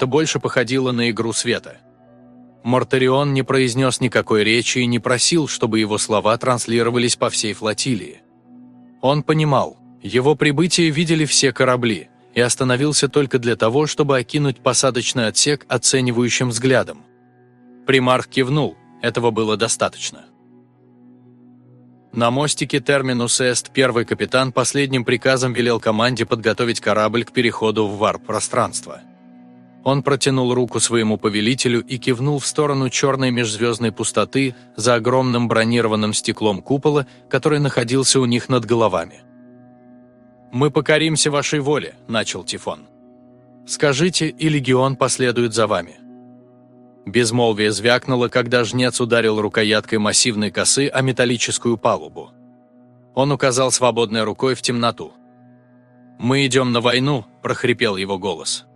это больше походило на игру света. Мортарион не произнес никакой речи и не просил, чтобы его слова транслировались по всей флотилии. Он понимал, его прибытие видели все корабли, и остановился только для того, чтобы окинуть посадочный отсек оценивающим взглядом. Примарх кивнул, этого было достаточно. На мостике Терминус Эст первый капитан последним приказом велел команде подготовить корабль к переходу в варп-пространство. Он протянул руку своему повелителю и кивнул в сторону черной межзвездной пустоты за огромным бронированным стеклом купола, который находился у них над головами. «Мы покоримся вашей воле», – начал Тифон. «Скажите, и легион последует за вами». Безмолвие звякнуло, когда жнец ударил рукояткой массивной косы о металлическую палубу. Он указал свободной рукой в темноту. «Мы идем на войну», – прохрипел его голос.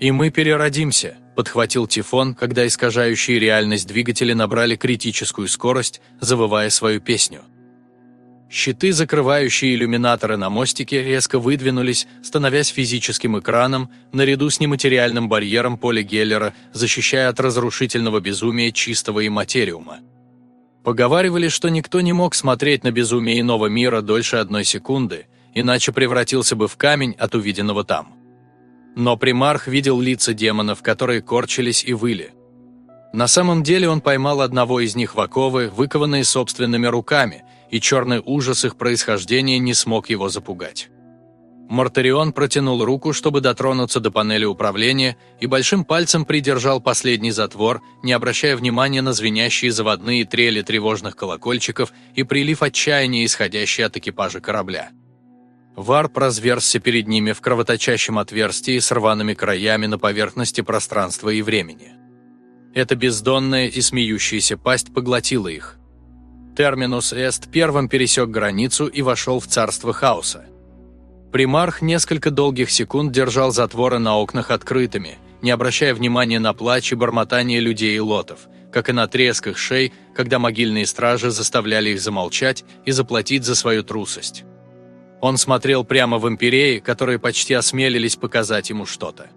«И мы переродимся», – подхватил Тифон, когда искажающие реальность двигатели набрали критическую скорость, завывая свою песню. Щиты, закрывающие иллюминаторы на мостике, резко выдвинулись, становясь физическим экраном, наряду с нематериальным барьером поля Геллера, защищая от разрушительного безумия чистого имматериума. Поговаривали, что никто не мог смотреть на безумие иного мира дольше одной секунды, иначе превратился бы в камень от увиденного там. Но примарх видел лица демонов, которые корчились и выли. На самом деле он поймал одного из них в оковы, выкованные собственными руками, и черный ужас их происхождения не смог его запугать. Мартарион протянул руку, чтобы дотронуться до панели управления, и большим пальцем придержал последний затвор, не обращая внимания на звенящие заводные трели тревожных колокольчиков и прилив отчаяния, исходящий от экипажа корабля. Варп разверзся перед ними в кровоточащем отверстии с рваными краями на поверхности пространства и времени. Эта бездонная и смеющаяся пасть поглотила их. Терминус Эст первым пересек границу и вошел в царство хаоса. Примарх несколько долгих секунд держал затворы на окнах открытыми, не обращая внимания на плач и бормотание людей и лотов, как и на треск их шей, когда могильные стражи заставляли их замолчать и заплатить за свою трусость. Он смотрел прямо в империи, которые почти осмелились показать ему что-то.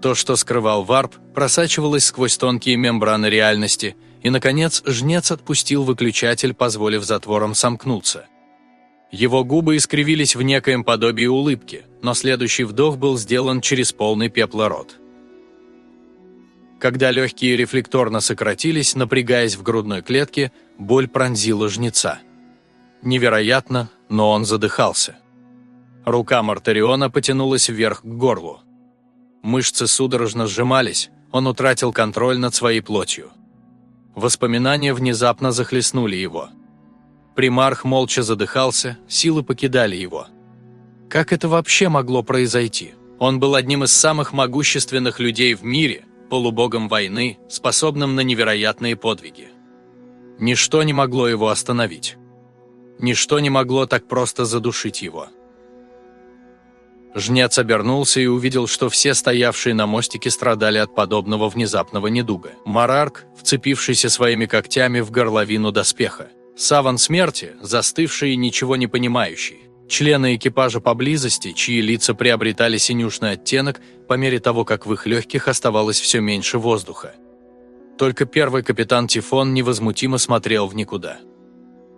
То, что скрывал варп, просачивалось сквозь тонкие мембраны реальности, и, наконец, жнец отпустил выключатель, позволив затворам сомкнуться. Его губы искривились в некоем подобии улыбки, но следующий вдох был сделан через полный пепла рот. Когда легкие рефлекторно сократились, напрягаясь в грудной клетке, боль пронзила жнеца. Невероятно, но он задыхался. Рука Мартариона потянулась вверх к горлу. Мышцы судорожно сжимались, он утратил контроль над своей плотью. Воспоминания внезапно захлестнули его. Примарх молча задыхался, силы покидали его. Как это вообще могло произойти? Он был одним из самых могущественных людей в мире, полубогом войны, способным на невероятные подвиги. Ничто не могло его остановить. Ничто не могло так просто задушить его. Жнец обернулся и увидел, что все стоявшие на мостике страдали от подобного внезапного недуга. Марарк, вцепившийся своими когтями в горловину доспеха. Саван смерти, застывший и ничего не понимающий. Члены экипажа поблизости, чьи лица приобретали синюшный оттенок по мере того, как в их легких оставалось все меньше воздуха. Только первый капитан Тифон невозмутимо смотрел в никуда.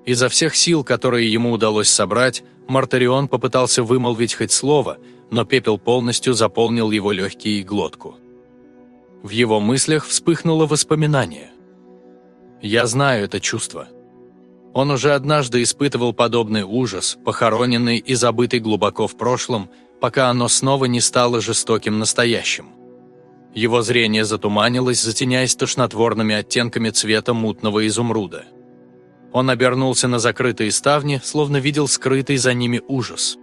Изо всех сил, которые ему удалось собрать, Мартарион попытался вымолвить хоть слово, но пепел полностью заполнил его легкие и глотку. В его мыслях вспыхнуло воспоминание. «Я знаю это чувство». Он уже однажды испытывал подобный ужас, похороненный и забытый глубоко в прошлом, пока оно снова не стало жестоким настоящим. Его зрение затуманилось, затеняясь тошнотворными оттенками цвета мутного изумруда. Он обернулся на закрытые ставни, словно видел скрытый за ними ужас.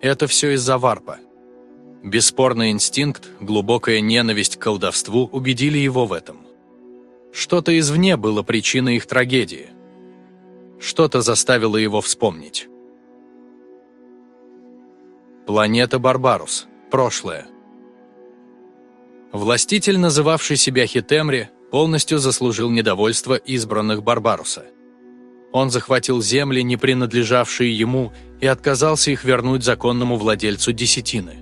Это все из-за варпа. Бесспорный инстинкт, глубокая ненависть к колдовству убедили его в этом. Что-то извне было причиной их трагедии. Что-то заставило его вспомнить. Планета Барбарус. Прошлое. Властитель, называвший себя Хитемри, полностью заслужил недовольство избранных Барбаруса. Он захватил земли, не принадлежавшие ему, и отказался их вернуть законному владельцу десятины.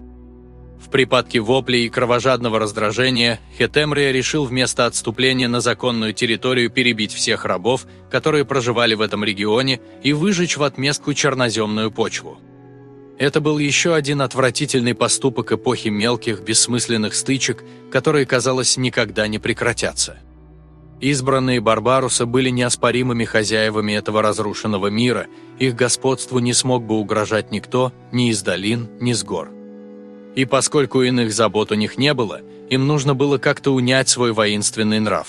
В припадке воплей и кровожадного раздражения Хетемрия решил вместо отступления на законную территорию перебить всех рабов, которые проживали в этом регионе, и выжечь в отместку черноземную почву. Это был еще один отвратительный поступок эпохи мелких, бессмысленных стычек, которые, казалось, никогда не прекратятся. Избранные Барбаруса были неоспоримыми хозяевами этого разрушенного мира, их господству не смог бы угрожать никто, ни из долин, ни с гор. И поскольку иных забот у них не было, им нужно было как-то унять свой воинственный нрав.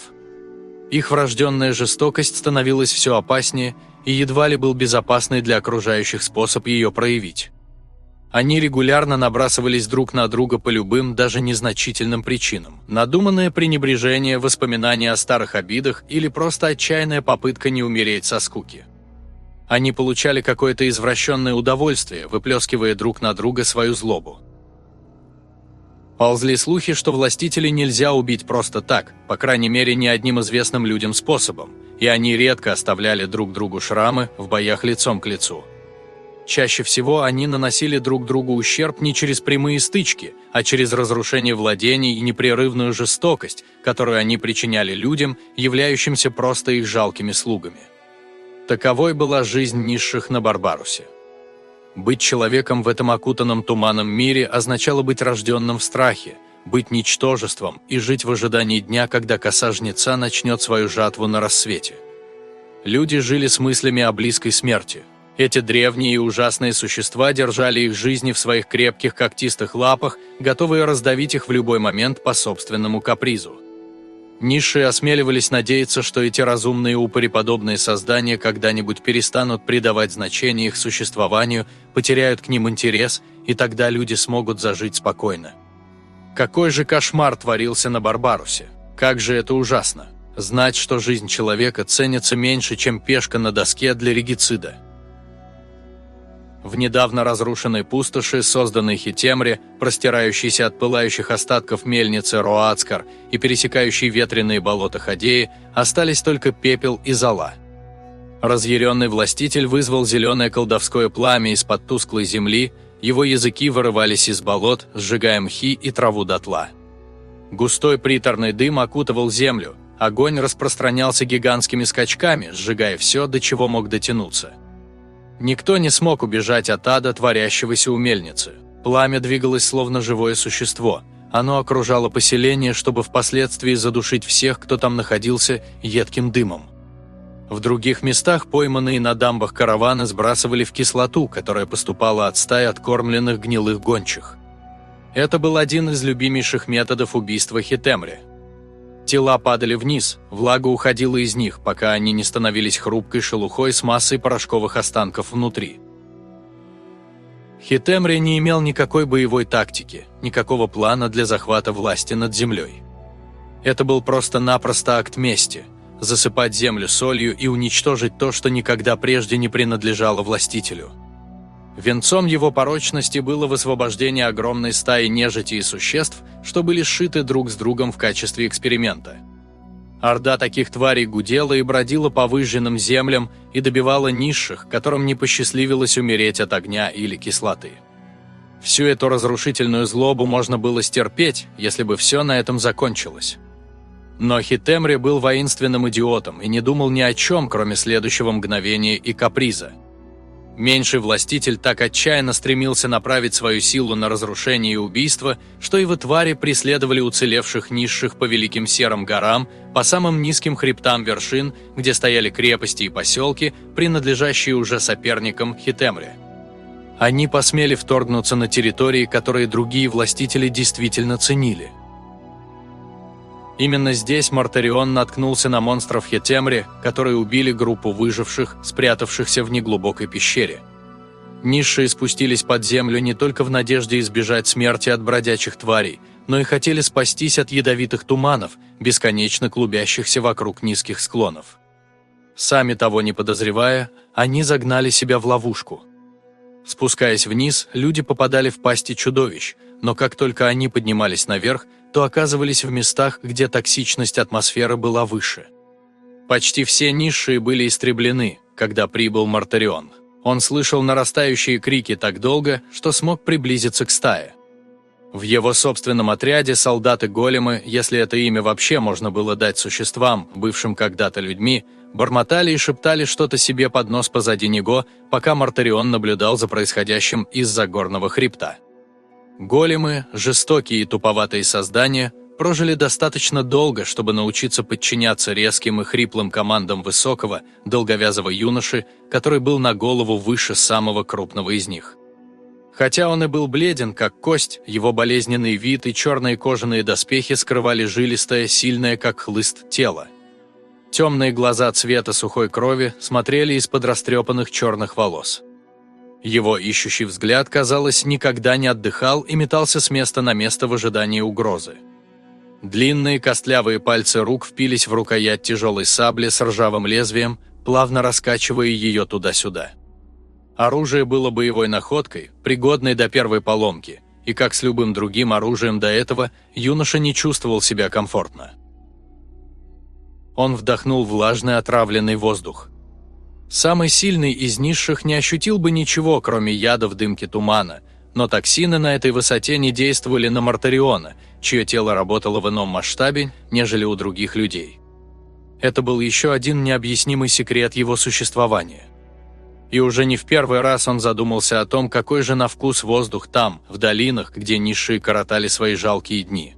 Их врожденная жестокость становилась все опаснее, и едва ли был безопасный для окружающих способ ее проявить. Они регулярно набрасывались друг на друга по любым, даже незначительным причинам. Надуманное пренебрежение, воспоминания о старых обидах или просто отчаянная попытка не умереть со скуки. Они получали какое-то извращенное удовольствие, выплескивая друг на друга свою злобу. Ползли слухи, что властителей нельзя убить просто так, по крайней мере, не одним известным людям способом, и они редко оставляли друг другу шрамы в боях лицом к лицу. Чаще всего они наносили друг другу ущерб не через прямые стычки, а через разрушение владений и непрерывную жестокость, которую они причиняли людям, являющимся просто их жалкими слугами. Таковой была жизнь низших на Барбарусе. Быть человеком в этом окутанном туманом мире означало быть рожденным в страхе, быть ничтожеством и жить в ожидании дня, когда коса жнеца начнет свою жатву на рассвете. Люди жили с мыслями о близкой смерти – эти древние и ужасные существа держали их жизни в своих крепких когтистых лапах, готовые раздавить их в любой момент по собственному капризу. Низшие осмеливались надеяться, что эти разумные упыреподобные создания когда-нибудь перестанут придавать значение их существованию, потеряют к ним интерес, и тогда люди смогут зажить спокойно. Какой же кошмар творился на Барбарусе? Как же это ужасно! Знать, что жизнь человека ценится меньше, чем пешка на доске для регицида – в недавно разрушенной пустоши, созданной Хитемре, простирающейся от пылающих остатков мельницы Роацкар и пересекающей ветреные болота Хадеи, остались только пепел и зола. Разъяренный властитель вызвал зеленое колдовское пламя из-под тусклой земли, его языки вырывались из болот, сжигая мхи и траву дотла. Густой приторный дым окутывал землю, огонь распространялся гигантскими скачками, сжигая все, до чего мог дотянуться – Никто не смог убежать от ада, творящегося у мельницы. Пламя двигалось словно живое существо. Оно окружало поселение, чтобы впоследствии задушить всех, кто там находился, едким дымом. В других местах пойманные на дамбах караваны сбрасывали в кислоту, которая поступала от стаи откормленных гнилых гончих. Это был один из любимейших методов убийства Хитемри – Тела падали вниз, влага уходила из них, пока они не становились хрупкой шелухой с массой порошковых останков внутри. Хитемри не имел никакой боевой тактики, никакого плана для захвата власти над землей. Это был просто-напросто акт мести – засыпать землю солью и уничтожить то, что никогда прежде не принадлежало властителю – Венцом его порочности было высвобождение огромной стаи нежити и существ, что были сшиты друг с другом в качестве эксперимента. Орда таких тварей гудела и бродила по выжженным землям и добивала низших, которым не посчастливилось умереть от огня или кислоты. Всю эту разрушительную злобу можно было стерпеть, если бы все на этом закончилось. Но Хитемри был воинственным идиотом и не думал ни о чем, кроме следующего мгновения и каприза – Меньший властитель так отчаянно стремился направить свою силу на разрушение и убийство, что его твари преследовали уцелевших низших по Великим Серым горам, по самым низким хребтам вершин, где стояли крепости и поселки, принадлежащие уже соперникам Хитемре. Они посмели вторгнуться на территории, которые другие властители действительно ценили – Именно здесь Мартарион наткнулся на монстров Хетемри, которые убили группу выживших, спрятавшихся в неглубокой пещере. Низшие спустились под землю не только в надежде избежать смерти от бродячих тварей, но и хотели спастись от ядовитых туманов, бесконечно клубящихся вокруг низких склонов. Сами того не подозревая, они загнали себя в ловушку. Спускаясь вниз, люди попадали в пасти чудовищ, но как только они поднимались наверх, то оказывались в местах, где токсичность атмосферы была выше. Почти все низшие были истреблены, когда прибыл Мартарион. Он слышал нарастающие крики так долго, что смог приблизиться к стае. В его собственном отряде солдаты-големы, если это имя вообще можно было дать существам, бывшим когда-то людьми, бормотали и шептали что-то себе под нос позади него, пока Мартарион наблюдал за происходящим из-за горного хребта. Големы, жестокие и туповатые создания, прожили достаточно долго, чтобы научиться подчиняться резким и хриплым командам высокого, долговязого юноши, который был на голову выше самого крупного из них. Хотя он и был бледен, как кость, его болезненный вид и черные кожаные доспехи скрывали жилистое, сильное, как хлыст, тело. Темные глаза цвета сухой крови смотрели из-под растрепанных черных волос. Его ищущий взгляд, казалось, никогда не отдыхал и метался с места на место в ожидании угрозы. Длинные костлявые пальцы рук впились в рукоять тяжелой сабли с ржавым лезвием, плавно раскачивая ее туда-сюда. Оружие было боевой находкой, пригодной до первой поломки, и как с любым другим оружием до этого, юноша не чувствовал себя комфортно. Он вдохнул влажный отравленный воздух. Самый сильный из низших не ощутил бы ничего, кроме яда в дымке тумана, но токсины на этой высоте не действовали на Мартариона, чье тело работало в ином масштабе, нежели у других людей. Это был еще один необъяснимый секрет его существования и уже не в первый раз он задумался о том, какой же на вкус воздух там, в долинах, где низшие коротали свои жалкие дни.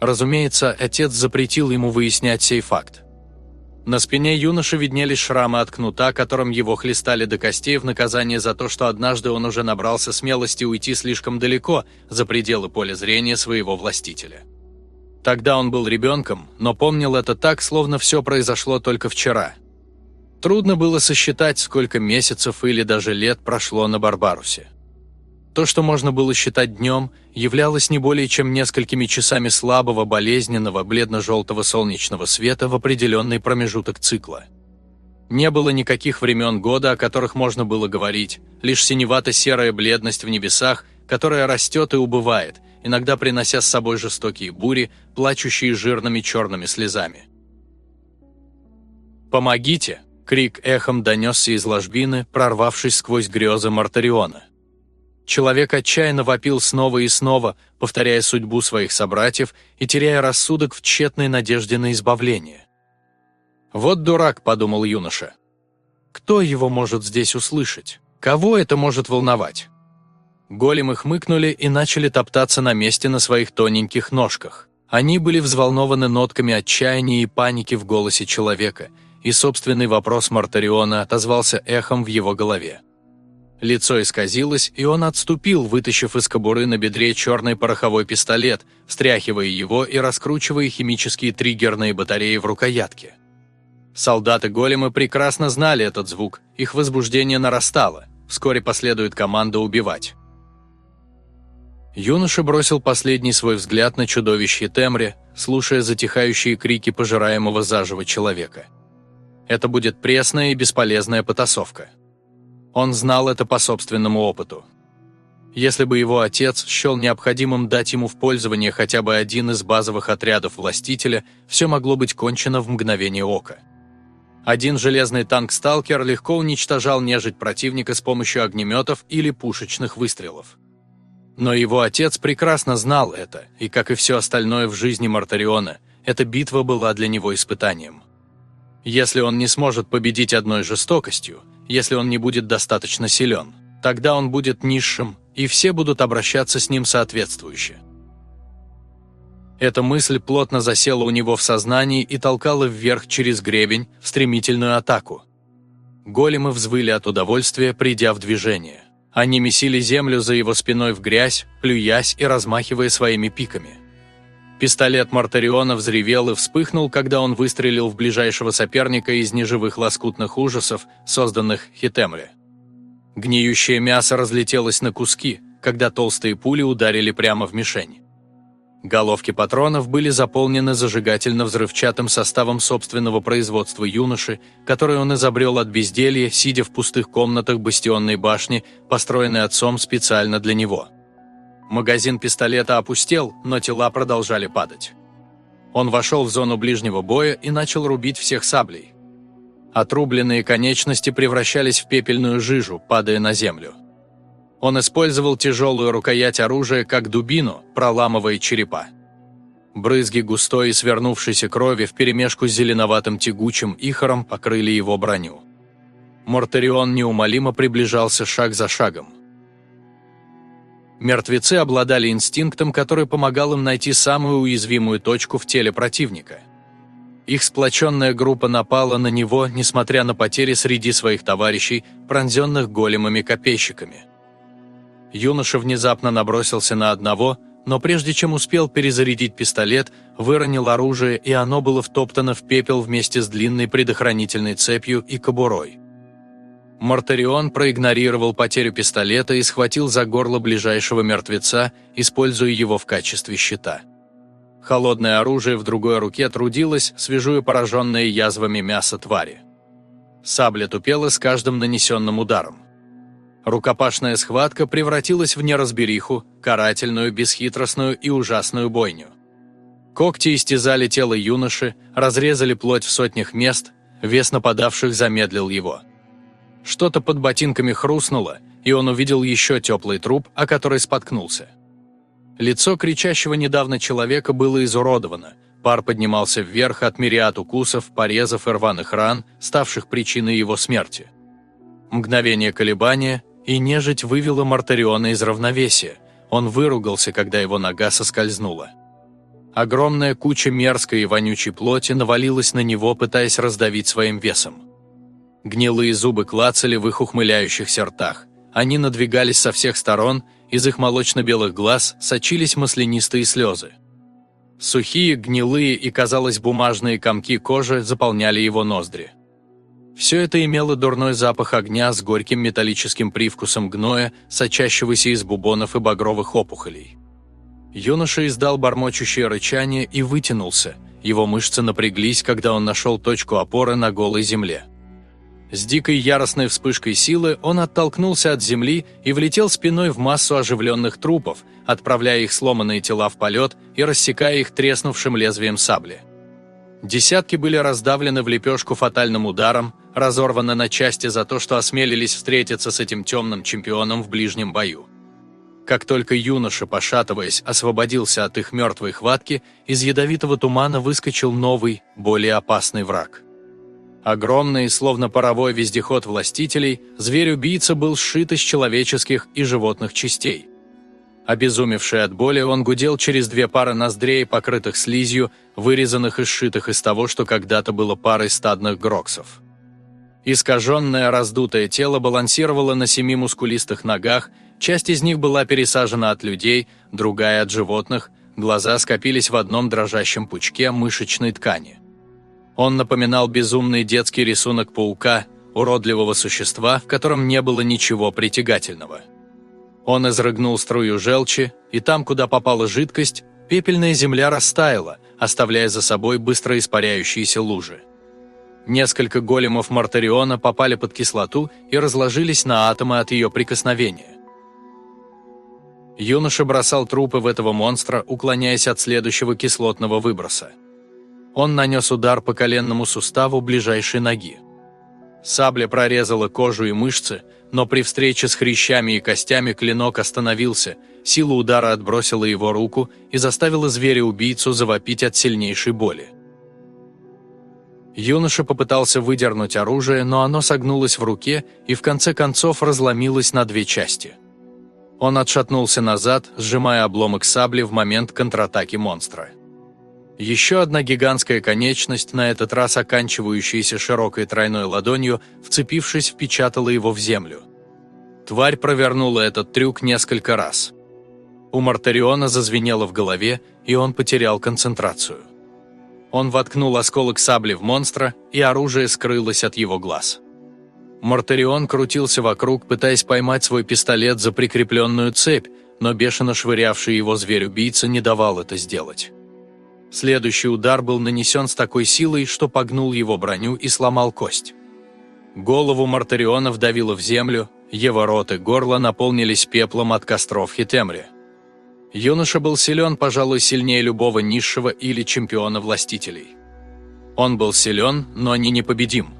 Разумеется, отец запретил ему выяснять сей факт. На спине юноши виднелись шрамы от кнута, которым его хлестали до костей в наказание за то, что однажды он уже набрался смелости уйти слишком далеко, за пределы поля зрения своего властителя. Тогда он был ребенком, но помнил это так, словно все произошло только вчера – Трудно было сосчитать, сколько месяцев или даже лет прошло на Барбарусе. То, что можно было считать днем, являлось не более чем несколькими часами слабого, болезненного, бледно-желтого солнечного света в определенный промежуток цикла. Не было никаких времен года, о которых можно было говорить, лишь синевато-серая бледность в небесах, которая растет и убывает, иногда принося с собой жестокие бури, плачущие жирными черными слезами. «Помогите!» Крик эхом донесся из ложбины, прорвавшись сквозь грезы Мартариона. Человек отчаянно вопил снова и снова, повторяя судьбу своих собратьев и теряя рассудок в тщетной надежде на избавление. «Вот дурак», — подумал юноша. «Кто его может здесь услышать? Кого это может волновать?» Големы хмыкнули и начали топтаться на месте на своих тоненьких ножках. Они были взволнованы нотками отчаяния и паники в голосе человека — и собственный вопрос Мартариона отозвался эхом в его голове. Лицо исказилось, и он отступил, вытащив из кобуры на бедре черный пороховой пистолет, встряхивая его и раскручивая химические триггерные батареи в рукоятке. Солдаты-големы прекрасно знали этот звук, их возбуждение нарастало, вскоре последует команда убивать. Юноша бросил последний свой взгляд на чудовище Темре, слушая затихающие крики пожираемого заживо человека. Это будет пресная и бесполезная потасовка. Он знал это по собственному опыту. Если бы его отец счел необходимым дать ему в пользование хотя бы один из базовых отрядов властителя, все могло быть кончено в мгновение ока. Один железный танк-сталкер легко уничтожал нежить противника с помощью огнеметов или пушечных выстрелов. Но его отец прекрасно знал это, и, как и все остальное в жизни Мартариона, эта битва была для него испытанием. Если он не сможет победить одной жестокостью, если он не будет достаточно силен, тогда он будет низшим, и все будут обращаться с ним соответствующе. Эта мысль плотно засела у него в сознании и толкала вверх через гребень в стремительную атаку. Големы взвыли от удовольствия, придя в движение. Они месили землю за его спиной в грязь, плюясь и размахивая своими пиками. Пистолет Мартариона взревел и вспыхнул, когда он выстрелил в ближайшего соперника из неживых лоскутных ужасов, созданных Хитемре. Гниющее мясо разлетелось на куски, когда толстые пули ударили прямо в мишень. Головки патронов были заполнены зажигательно-взрывчатым составом собственного производства юноши, который он изобрел от безделья, сидя в пустых комнатах бастионной башни, построенной отцом специально для него. Магазин пистолета опустел, но тела продолжали падать. Он вошел в зону ближнего боя и начал рубить всех саблей. Отрубленные конечности превращались в пепельную жижу, падая на землю. Он использовал тяжелую рукоять оружия как дубину, проламывая черепа. Брызги густой и свернувшейся крови вперемешку с зеленоватым тягучим ихором покрыли его броню. Мортарион неумолимо приближался шаг за шагом. Мертвецы обладали инстинктом, который помогал им найти самую уязвимую точку в теле противника. Их сплоченная группа напала на него, несмотря на потери среди своих товарищей, пронзенных големами-копейщиками. Юноша внезапно набросился на одного, но прежде чем успел перезарядить пистолет, выронил оружие, и оно было втоптано в пепел вместе с длинной предохранительной цепью и кобурой. Мартарион проигнорировал потерю пистолета и схватил за горло ближайшего мертвеца, используя его в качестве щита. Холодное оружие в другой руке трудилось, свежуя пораженное язвами мясо твари. Сабля тупела с каждым нанесенным ударом. Рукопашная схватка превратилась в неразбериху, карательную, бесхитростную и ужасную бойню. Когти истязали тело юноши, разрезали плоть в сотнях мест, вес нападавших замедлил его – что-то под ботинками хрустнуло, и он увидел еще теплый труп, о который споткнулся. Лицо кричащего недавно человека было изуродовано, пар поднимался вверх от мириад укусов, порезов и рваных ран, ставших причиной его смерти. Мгновение колебания, и нежить вывела Мартариона из равновесия. Он выругался, когда его нога соскользнула. Огромная куча мерзкой и вонючей плоти навалилась на него, пытаясь раздавить своим весом. Гнилые зубы клацали в их ухмыляющихся ртах. Они надвигались со всех сторон, из их молочно-белых глаз сочились маслянистые слезы. Сухие, гнилые и, казалось, бумажные комки кожи заполняли его ноздри. Все это имело дурной запах огня с горьким металлическим привкусом гноя, сочащегося из бубонов и багровых опухолей. Юноша издал бормочущее рычание и вытянулся. Его мышцы напряглись, когда он нашел точку опоры на голой земле. С дикой яростной вспышкой силы он оттолкнулся от земли и влетел спиной в массу оживленных трупов, отправляя их сломанные тела в полет и рассекая их треснувшим лезвием сабли. Десятки были раздавлены в лепешку фатальным ударом, разорваны на части за то, что осмелились встретиться с этим темным чемпионом в ближнем бою. Как только юноша, пошатываясь, освободился от их мертвой хватки, из ядовитого тумана выскочил новый, более опасный враг. Огромный, словно паровой вездеход властителей, зверь-убийца был сшит из человеческих и животных частей. Обезумевший от боли, он гудел через две пары ноздрей, покрытых слизью, вырезанных и сшитых из того, что когда-то было парой стадных гроксов. Искаженное раздутое тело балансировало на семи мускулистых ногах, часть из них была пересажена от людей, другая от животных, глаза скопились в одном дрожащем пучке мышечной ткани. Он напоминал безумный детский рисунок паука, уродливого существа, в котором не было ничего притягательного. Он изрыгнул струю желчи, и там, куда попала жидкость, пепельная земля растаяла, оставляя за собой быстро испаряющиеся лужи. Несколько големов Мартариона попали под кислоту и разложились на атомы от ее прикосновения. Юноша бросал трупы в этого монстра, уклоняясь от следующего кислотного выброса. Он нанес удар по коленному суставу ближайшей ноги. Сабля прорезала кожу и мышцы, но при встрече с хрящами и костями клинок остановился, сила удара отбросила его руку и заставила зверя-убийцу завопить от сильнейшей боли. Юноша попытался выдернуть оружие, но оно согнулось в руке и в конце концов разломилось на две части. Он отшатнулся назад, сжимая обломок сабли в момент контратаки монстра. Еще одна гигантская конечность, на этот раз оканчивающаяся широкой тройной ладонью, вцепившись, впечатала его в землю. Тварь провернула этот трюк несколько раз. У Мартариона зазвенело в голове, и он потерял концентрацию. Он воткнул осколок сабли в монстра, и оружие скрылось от его глаз. Мартарион крутился вокруг, пытаясь поймать свой пистолет за прикрепленную цепь, но бешено швырявший его зверь-убийца не давал это сделать. Следующий удар был нанесен с такой силой, что погнул его броню и сломал кость. Голову Мартариона вдавило в землю, его рот и горло наполнились пеплом от костров Хитемри. Юноша был силен, пожалуй, сильнее любого низшего или чемпиона властителей. Он был силен, но не непобедим.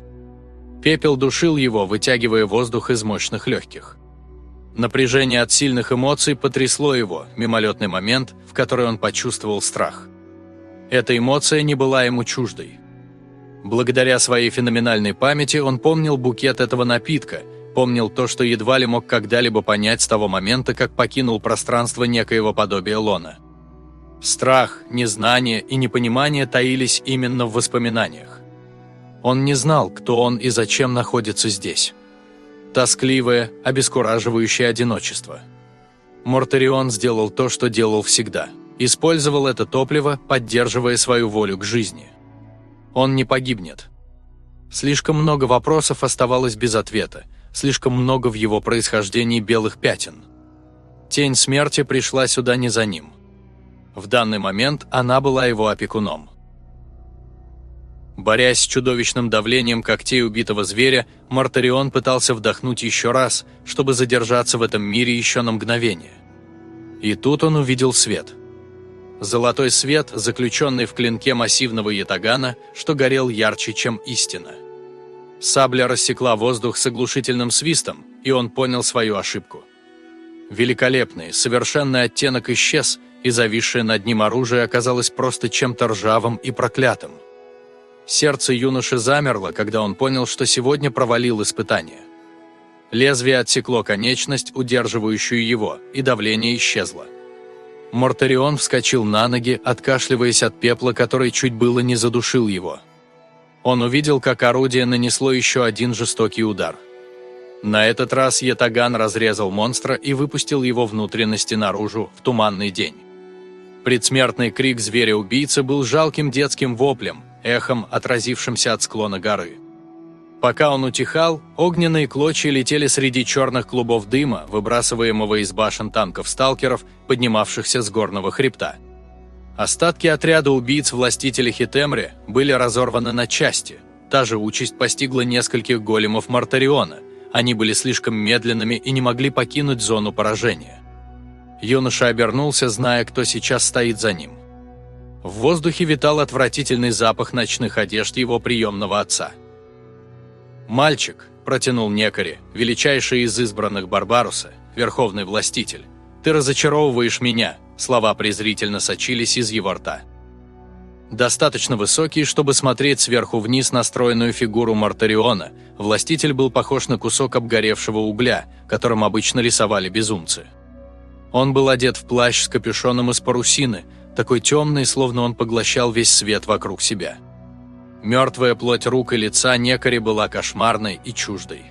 Пепел душил его, вытягивая воздух из мощных легких. Напряжение от сильных эмоций потрясло его, мимолетный момент, в который он почувствовал страх. Эта эмоция не была ему чуждой. Благодаря своей феноменальной памяти он помнил букет этого напитка, помнил то, что едва ли мог когда-либо понять с того момента, как покинул пространство некоего подобия Лона. Страх, незнание и непонимание таились именно в воспоминаниях. Он не знал, кто он и зачем находится здесь. Тоскливое, обескураживающее одиночество. Мортарион сделал то, что делал всегда. Использовал это топливо, поддерживая свою волю к жизни. Он не погибнет. Слишком много вопросов оставалось без ответа, слишком много в его происхождении белых пятен. Тень смерти пришла сюда не за ним. В данный момент она была его опекуном. Борясь с чудовищным давлением когтей убитого зверя, Мартарион пытался вдохнуть еще раз, чтобы задержаться в этом мире еще на мгновение. И тут он увидел свет. Золотой свет, заключенный в клинке массивного ятагана, что горел ярче, чем истина. Сабля рассекла воздух с оглушительным свистом, и он понял свою ошибку. Великолепный, совершенный оттенок исчез, и зависшее над ним оружие оказалось просто чем-то ржавым и проклятым. Сердце юноши замерло, когда он понял, что сегодня провалил испытание. Лезвие отсекло конечность, удерживающую его, и давление исчезло. Мортарион вскочил на ноги, откашливаясь от пепла, который чуть было не задушил его. Он увидел, как орудие нанесло еще один жестокий удар. На этот раз Ятаган разрезал монстра и выпустил его внутренности наружу в туманный день. Предсмертный крик зверя-убийцы был жалким детским воплем, эхом, отразившимся от склона горы. Пока он утихал, огненные клочья летели среди черных клубов дыма, выбрасываемого из башен танков сталкеров, поднимавшихся с горного хребта. Остатки отряда убийц властителя Хитемри были разорваны на части. Та же участь постигла нескольких големов Мартариона. Они были слишком медленными и не могли покинуть зону поражения. Юноша обернулся, зная, кто сейчас стоит за ним. В воздухе витал отвратительный запах ночных одежд его приемного отца. «Мальчик», – протянул Некари, величайший из избранных Барбаруса, верховный властитель, – «ты разочаровываешь меня», – слова презрительно сочились из его рта. Достаточно высокий, чтобы смотреть сверху вниз на стройную фигуру Мартариона, властитель был похож на кусок обгоревшего угля, которым обычно рисовали безумцы. Он был одет в плащ с капюшоном из парусины, такой темный, словно он поглощал весь свет вокруг себя. Мертвая плоть рук и лица Некари была кошмарной и чуждой.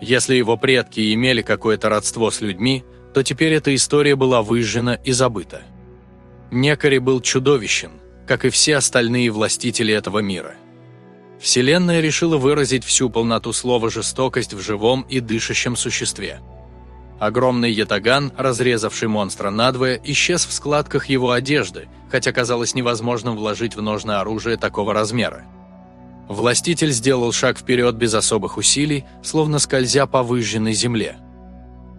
Если его предки имели какое-то родство с людьми, то теперь эта история была выжжена и забыта. Некари был чудовищен, как и все остальные властители этого мира. Вселенная решила выразить всю полноту слова «жестокость» в живом и дышащем существе – Огромный ятаган, разрезавший монстра надвое, исчез в складках его одежды, хотя казалось невозможным вложить в ножны оружие такого размера. Властитель сделал шаг вперед без особых усилий, словно скользя по выжженной земле.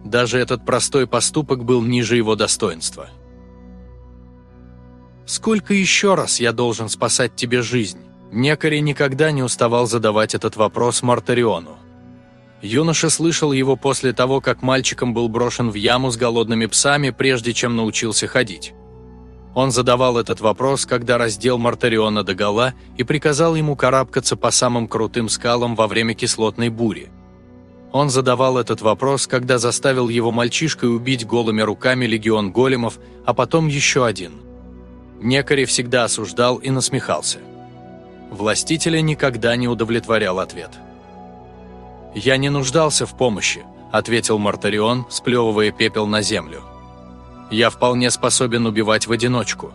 Даже этот простой поступок был ниже его достоинства. «Сколько еще раз я должен спасать тебе жизнь?» Некари никогда не уставал задавать этот вопрос Мартариону. Юноша слышал его после того, как мальчиком был брошен в яму с голодными псами, прежде чем научился ходить. Он задавал этот вопрос, когда раздел Мартариона догола и приказал ему карабкаться по самым крутым скалам во время кислотной бури. Он задавал этот вопрос, когда заставил его мальчишкой убить голыми руками легион големов, а потом еще один. Некари всегда осуждал и насмехался. Властителя никогда не удовлетворял ответ. «Я не нуждался в помощи», – ответил Мартарион, сплевывая пепел на землю. «Я вполне способен убивать в одиночку».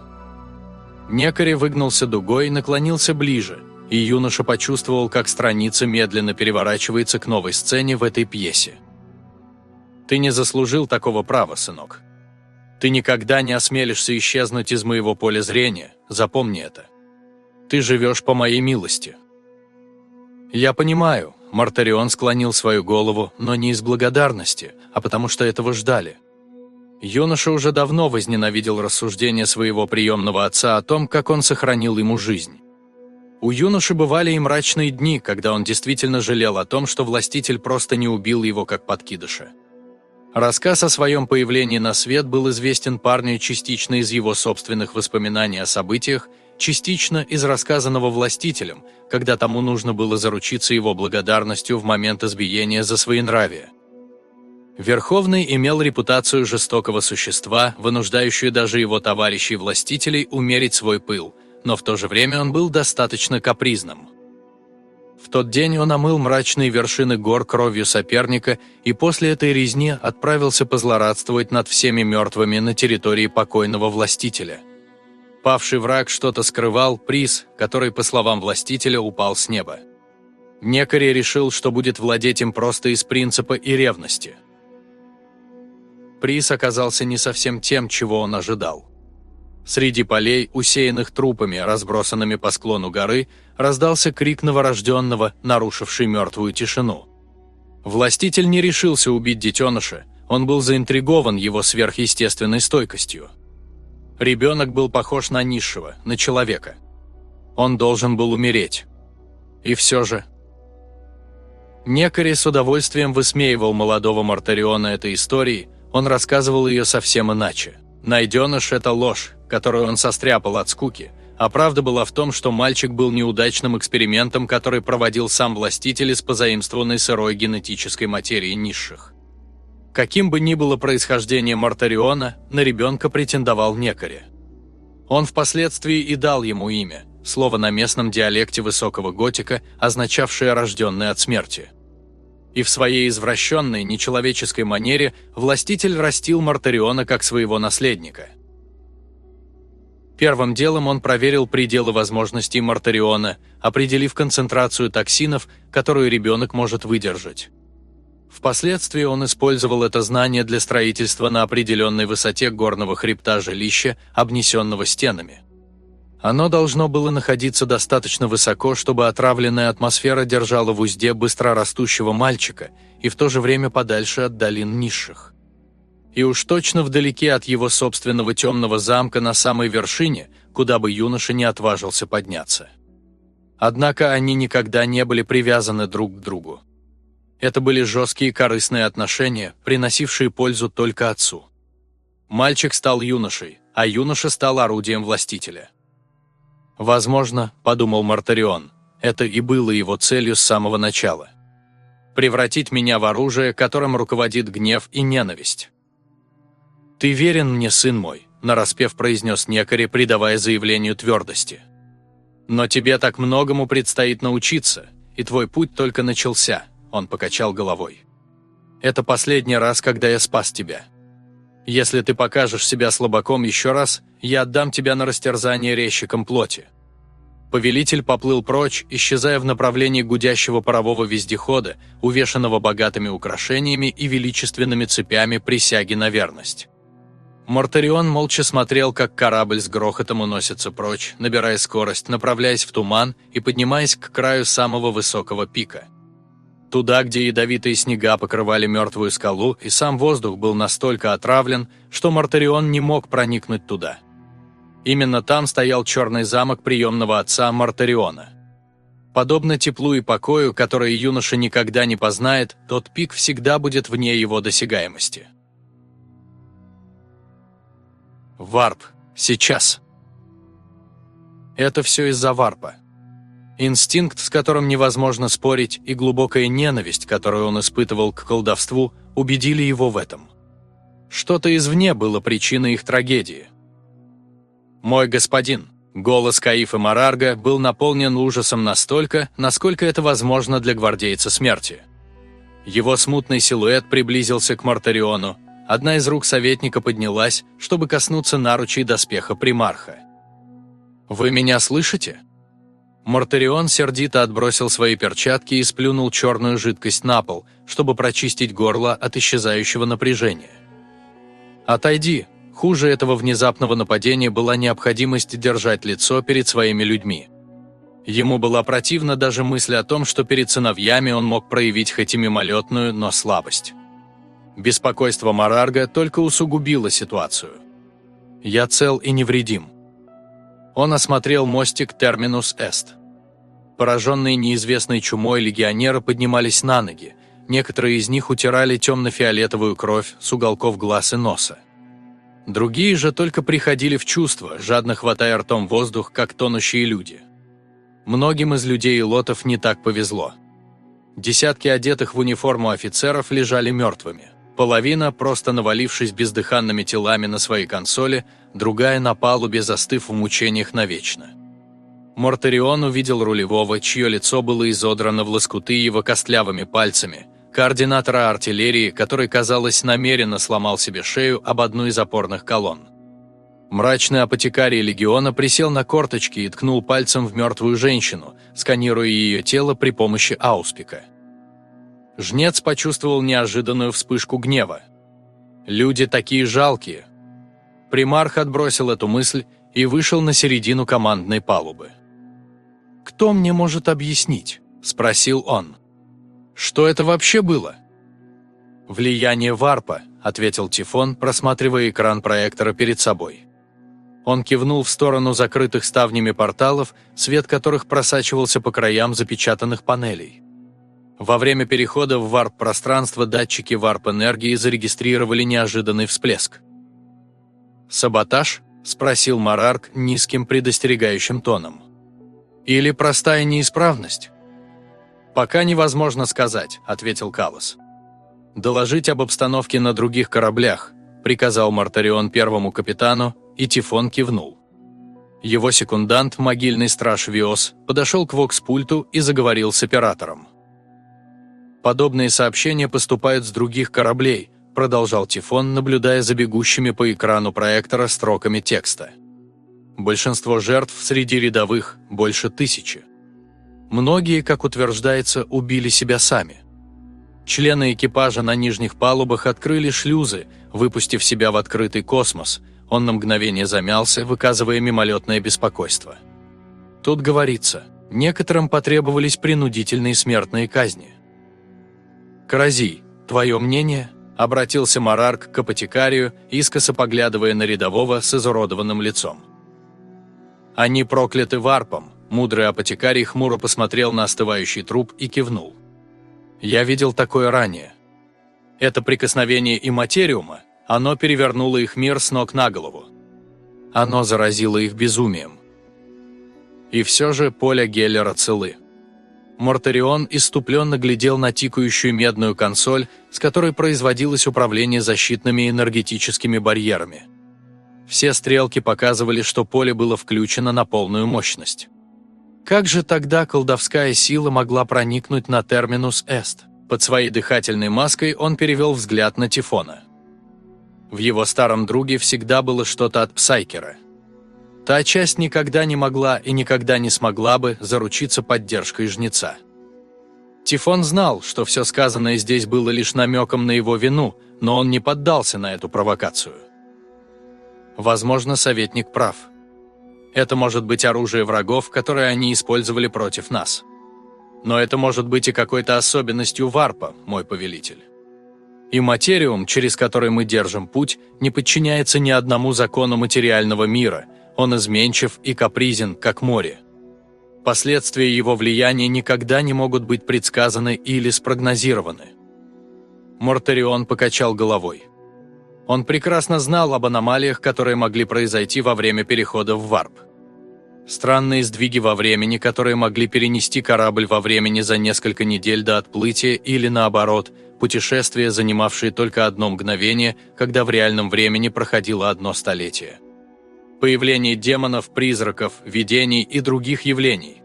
Некари выгнулся дугой и наклонился ближе, и юноша почувствовал, как страница медленно переворачивается к новой сцене в этой пьесе. «Ты не заслужил такого права, сынок. Ты никогда не осмелишься исчезнуть из моего поля зрения, запомни это. Ты живешь по моей милости». «Я понимаю», Мартарион склонил свою голову, но не из благодарности, а потому что этого ждали. Юноша уже давно возненавидел рассуждения своего приемного отца о том, как он сохранил ему жизнь. У юноши бывали и мрачные дни, когда он действительно жалел о том, что властитель просто не убил его как подкидыша. Рассказ о своем появлении на свет был известен парню частично из его собственных воспоминаний о событиях, частично из рассказанного властителем, когда тому нужно было заручиться его благодарностью в момент избиения за своенравие. Верховный имел репутацию жестокого существа, вынуждающую даже его товарищей-властителей умерить свой пыл, но в то же время он был достаточно капризным. В тот день он омыл мрачные вершины гор кровью соперника и после этой резни отправился позлорадствовать над всеми мертвыми на территории покойного властителя. Павший враг что-то скрывал, приз, который, по словам властителя, упал с неба. Некари решил, что будет владеть им просто из принципа и ревности. Приз оказался не совсем тем, чего он ожидал. Среди полей, усеянных трупами, разбросанными по склону горы, раздался крик новорожденного, нарушивший мертвую тишину. Властитель не решился убить детеныша, он был заинтригован его сверхъестественной стойкостью. Ребенок был похож на низшего, на человека. Он должен был умереть. И все же... Некари с удовольствием высмеивал молодого Мартариона этой истории, он рассказывал ее совсем иначе. Найденыш – это ложь, которую он состряпал от скуки, а правда была в том, что мальчик был неудачным экспериментом, который проводил сам властитель из позаимствованной сырой генетической материи низших. Каким бы ни было происхождение Мартариона, на ребенка претендовал некоре. Он впоследствии и дал ему имя, слово на местном диалекте высокого готика, означавшее «рожденный от смерти». И в своей извращенной, нечеловеческой манере властитель растил Мартариона как своего наследника – Первым делом он проверил пределы возможностей Мартариона, определив концентрацию токсинов, которую ребенок может выдержать. Впоследствии он использовал это знание для строительства на определенной высоте горного хребта жилища, обнесенного стенами. Оно должно было находиться достаточно высоко, чтобы отравленная атмосфера держала в узде быстрорастущего мальчика и в то же время подальше от долин низших и уж точно вдалеке от его собственного темного замка на самой вершине, куда бы юноша не отважился подняться. Однако они никогда не были привязаны друг к другу. Это были жесткие корыстные отношения, приносившие пользу только отцу. Мальчик стал юношей, а юноша стал орудием властителя. «Возможно, — подумал Мартарион, — это и было его целью с самого начала. Превратить меня в оружие, которым руководит гнев и ненависть. «Ты верен мне, сын мой», – нараспев произнес некари, придавая заявлению твердости. «Но тебе так многому предстоит научиться, и твой путь только начался», – он покачал головой. «Это последний раз, когда я спас тебя. Если ты покажешь себя слабаком еще раз, я отдам тебя на растерзание резчиком плоти». Повелитель поплыл прочь, исчезая в направлении гудящего парового вездехода, увешанного богатыми украшениями и величественными цепями присяги на верность. Мортарион молча смотрел, как корабль с грохотом уносится прочь, набирая скорость, направляясь в туман и поднимаясь к краю самого высокого пика. Туда, где ядовитые снега покрывали мертвую скалу, и сам воздух был настолько отравлен, что Мартарион не мог проникнуть туда. Именно там стоял черный замок приемного отца Мартариона. Подобно теплу и покою, которые юноша никогда не познает, тот пик всегда будет вне его досягаемости. Варп. Сейчас. Это все из-за варпа. Инстинкт, с которым невозможно спорить, и глубокая ненависть, которую он испытывал к колдовству, убедили его в этом. Что-то извне было причиной их трагедии. «Мой господин», голос Каифа Марарга был наполнен ужасом настолько, насколько это возможно для гвардейца смерти. Его смутный силуэт приблизился к Мартариону, Одна из рук советника поднялась, чтобы коснуться наручей доспеха примарха. «Вы меня слышите?» Мортарион сердито отбросил свои перчатки и сплюнул черную жидкость на пол, чтобы прочистить горло от исчезающего напряжения. «Отойди!» Хуже этого внезапного нападения была необходимость держать лицо перед своими людьми. Ему была противна даже мысль о том, что перед сыновьями он мог проявить хоть и мимолетную, но слабость. Беспокойство Марарга только усугубило ситуацию. «Я цел и невредим». Он осмотрел мостик Терминус Эст. Пораженные неизвестной чумой легионеры поднимались на ноги, некоторые из них утирали темно-фиолетовую кровь с уголков глаз и носа. Другие же только приходили в чувство, жадно хватая ртом воздух, как тонущие люди. Многим из людей и лотов не так повезло. Десятки одетых в униформу офицеров лежали мертвыми. Половина, просто навалившись бездыханными телами на свои консоли, другая на палубе, застыв в мучениях навечно. Мортарион увидел рулевого, чье лицо было изодрано в лоскуты его костлявыми пальцами, координатора артиллерии, который, казалось, намеренно сломал себе шею об одну из опорных колонн. Мрачный апотекарий легиона присел на корточки и ткнул пальцем в мертвую женщину, сканируя ее тело при помощи ауспика. Жнец почувствовал неожиданную вспышку гнева. «Люди такие жалкие!» Примарх отбросил эту мысль и вышел на середину командной палубы. «Кто мне может объяснить?» – спросил он. «Что это вообще было?» «Влияние варпа», – ответил Тифон, просматривая экран проектора перед собой. Он кивнул в сторону закрытых ставнями порталов, свет которых просачивался по краям запечатанных панелей. Во время перехода в варп-пространство датчики варп-энергии зарегистрировали неожиданный всплеск. «Саботаж?» – спросил Марарк низким предостерегающим тоном. «Или простая неисправность?» «Пока невозможно сказать», – ответил Калос. «Доложить об обстановке на других кораблях», – приказал Мартарион первому капитану, и Тифон кивнул. Его секундант, могильный страж Виос, подошел к вокс-пульту и заговорил с оператором. «Подобные сообщения поступают с других кораблей», продолжал Тифон, наблюдая за бегущими по экрану проектора строками текста. Большинство жертв среди рядовых – больше тысячи. Многие, как утверждается, убили себя сами. Члены экипажа на нижних палубах открыли шлюзы, выпустив себя в открытый космос – он на мгновение замялся, выказывая мимолетное беспокойство. Тут говорится, некоторым потребовались принудительные смертные казни. «Каразий, твое мнение?» – обратился Марарк к апотекарию, искоса поглядывая на рядового с изуродованным лицом. «Они прокляты варпом», – мудрый апотекарий хмуро посмотрел на остывающий труп и кивнул. «Я видел такое ранее. Это прикосновение и материума, оно перевернуло их мир с ног на голову. Оно заразило их безумием. И все же Поля Геллера целы. Мортарион иступленно глядел на тикающую медную консоль, с которой производилось управление защитными энергетическими барьерами. Все стрелки показывали, что поле было включено на полную мощность. Как же тогда колдовская сила могла проникнуть на терминус Эст? Под своей дыхательной маской он перевел взгляд на Тифона. В его старом друге всегда было что-то от Псайкера. Та часть никогда не могла и никогда не смогла бы заручиться поддержкой жнеца. Тифон знал, что все сказанное здесь было лишь намеком на его вину, но он не поддался на эту провокацию. Возможно, советник прав. Это может быть оружие врагов, которое они использовали против нас. Но это может быть и какой-то особенностью варпа, мой повелитель. И материум, через который мы держим путь, не подчиняется ни одному закону материального мира, он изменчив и капризен, как море. Последствия его влияния никогда не могут быть предсказаны или спрогнозированы. Мортарион покачал головой. Он прекрасно знал об аномалиях, которые могли произойти во время перехода в варп. Странные сдвиги во времени, которые могли перенести корабль во времени за несколько недель до отплытия или наоборот – путешествие, занимавшее только одно мгновение, когда в реальном времени проходило одно столетие. Появление демонов, призраков, видений и других явлений.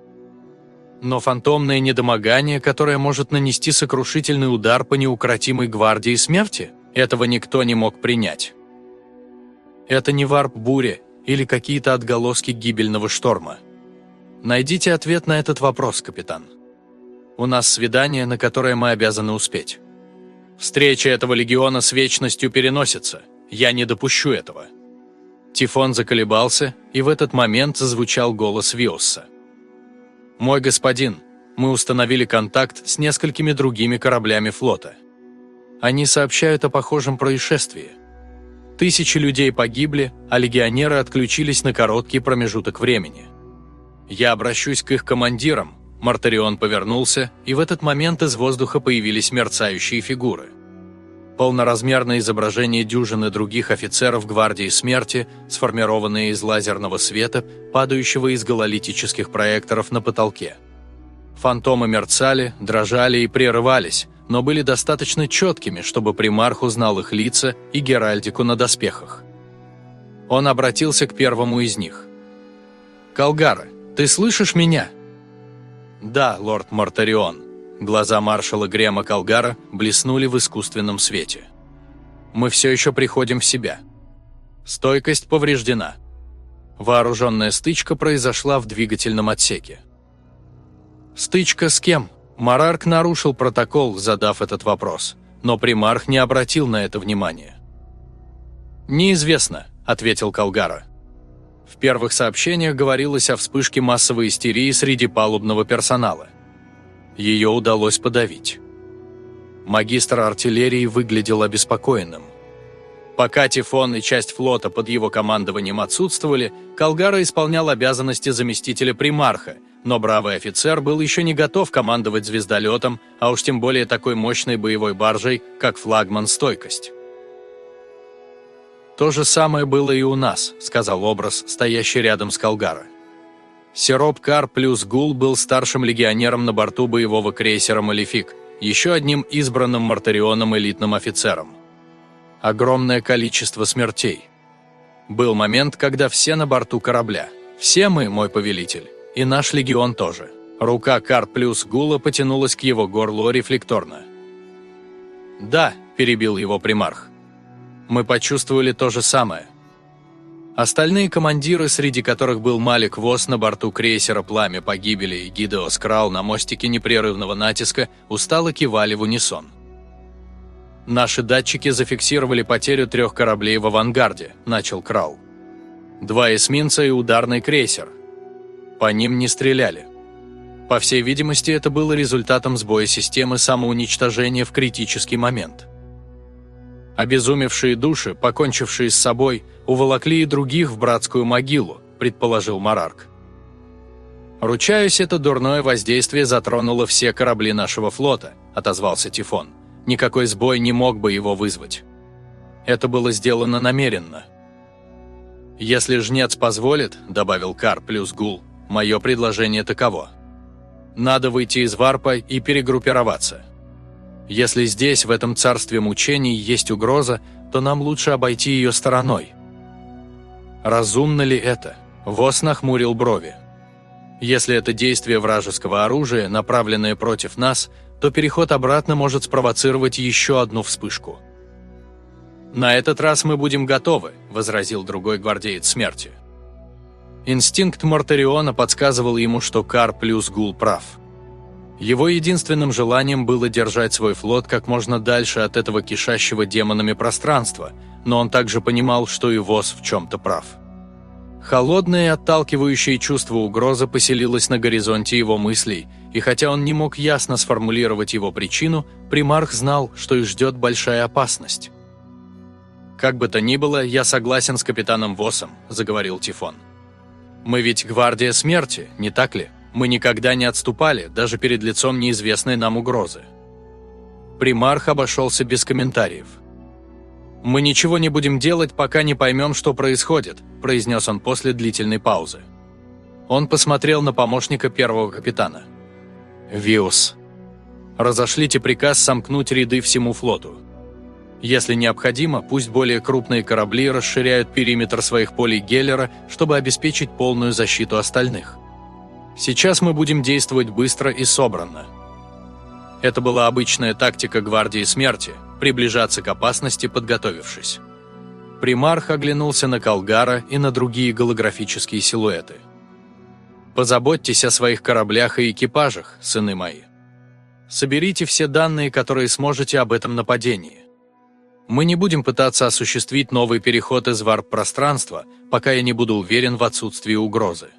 Но фантомное недомогание, которое может нанести сокрушительный удар по неукротимой гвардии смерти, этого никто не мог принять. Это не варп бури или какие-то отголоски гибельного шторма. Найдите ответ на этот вопрос, капитан. У нас свидание, на которое мы обязаны успеть. Встреча этого легиона с вечностью переносится. Я не допущу этого». Тифон заколебался, и в этот момент зазвучал голос Виосса. «Мой господин, мы установили контакт с несколькими другими кораблями флота. Они сообщают о похожем происшествии. Тысячи людей погибли, а легионеры отключились на короткий промежуток времени. Я обращусь к их командирам, Мартарион повернулся, и в этот момент из воздуха появились мерцающие фигуры. Полноразмерное изображение дюжины других офицеров Гвардии Смерти, сформированные из лазерного света, падающего из гололитических проекторов на потолке. Фантомы мерцали, дрожали и прерывались, но были достаточно четкими, чтобы примарх узнал их лица и геральдику на доспехах. Он обратился к первому из них. «Калгара, ты слышишь меня?» «Да, лорд Мортарион». Глаза маршала Грема Калгара блеснули в искусственном свете. «Мы все еще приходим в себя. Стойкость повреждена. Вооруженная стычка произошла в двигательном отсеке. Стычка с кем? Марарк нарушил протокол, задав этот вопрос, но примарх не обратил на это внимания. «Неизвестно», – ответил Калгара. В первых сообщениях говорилось о вспышке массовой истерии среди палубного персонала. Ее удалось подавить. Магистр артиллерии выглядел обеспокоенным. Пока Тифон и часть флота под его командованием отсутствовали, Калгара исполнял обязанности заместителя примарха – но бравый офицер был еще не готов командовать звездолетом, а уж тем более такой мощной боевой баржей, как флагман «Стойкость». «То же самое было и у нас», — сказал образ, стоящий рядом с Калгара. Сироп Кар плюс Гул был старшим легионером на борту боевого крейсера «Малефик», еще одним избранным Мартарионом элитным офицером. Огромное количество смертей. Был момент, когда все на борту корабля. Все мы, мой повелитель, и наш легион тоже. Рука Кар плюс Гула потянулась к его горлу рефлекторно. «Да», – перебил его примарх. «Мы почувствовали то же самое». Остальные командиры, среди которых был Малик Вос на борту крейсера «Пламя погибели» и Гидеос Крал на мостике непрерывного натиска, устало кивали в унисон. «Наши датчики зафиксировали потерю трех кораблей в авангарде», – начал Крал. «Два эсминца и ударный крейсер – по ним не стреляли. По всей видимости, это было результатом сбоя системы самоуничтожения в критический момент. Обезумевшие души, покончившие с собой, уволокли и других в братскую могилу, предположил Марарк. «Ручаюсь, это дурное воздействие затронуло все корабли нашего флота», – отозвался Тифон. «Никакой сбой не мог бы его вызвать. Это было сделано намеренно». «Если жнец позволит», – добавил Кар плюс Гул, Мое предложение таково. Надо выйти из варпа и перегруппироваться. Если здесь, в этом царстве мучений, есть угроза, то нам лучше обойти ее стороной. Разумно ли это? Вос нахмурил брови. Если это действие вражеского оружия, направленное против нас, то переход обратно может спровоцировать еще одну вспышку. «На этот раз мы будем готовы», – возразил другой гвардеец смерти. Инстинкт Мортариона подсказывал ему, что Кар плюс Гул прав. Его единственным желанием было держать свой флот как можно дальше от этого кишащего демонами пространства, но он также понимал, что и ВОЗ в чем-то прав. Холодное и отталкивающее чувство угрозы поселилось на горизонте его мыслей, и хотя он не мог ясно сформулировать его причину, примарх знал, что их ждет большая опасность. «Как бы то ни было, я согласен с капитаном Восом», – заговорил Тифон. Мы ведь гвардия смерти, не так ли? Мы никогда не отступали, даже перед лицом неизвестной нам угрозы. Примарх обошелся без комментариев. «Мы ничего не будем делать, пока не поймем, что происходит», произнес он после длительной паузы. Он посмотрел на помощника первого капитана. «Виус, разошлите приказ сомкнуть ряды всему флоту. Если необходимо, пусть более крупные корабли расширяют периметр своих полей Геллера, чтобы обеспечить полную защиту остальных. Сейчас мы будем действовать быстро и собранно. Это была обычная тактика Гвардии Смерти – приближаться к опасности, подготовившись. Примарх оглянулся на Калгара и на другие голографические силуэты. «Позаботьтесь о своих кораблях и экипажах, сыны мои. Соберите все данные, которые сможете об этом нападении. Мы не будем пытаться осуществить новый переход из варп-пространства, пока я не буду уверен в отсутствии угрозы.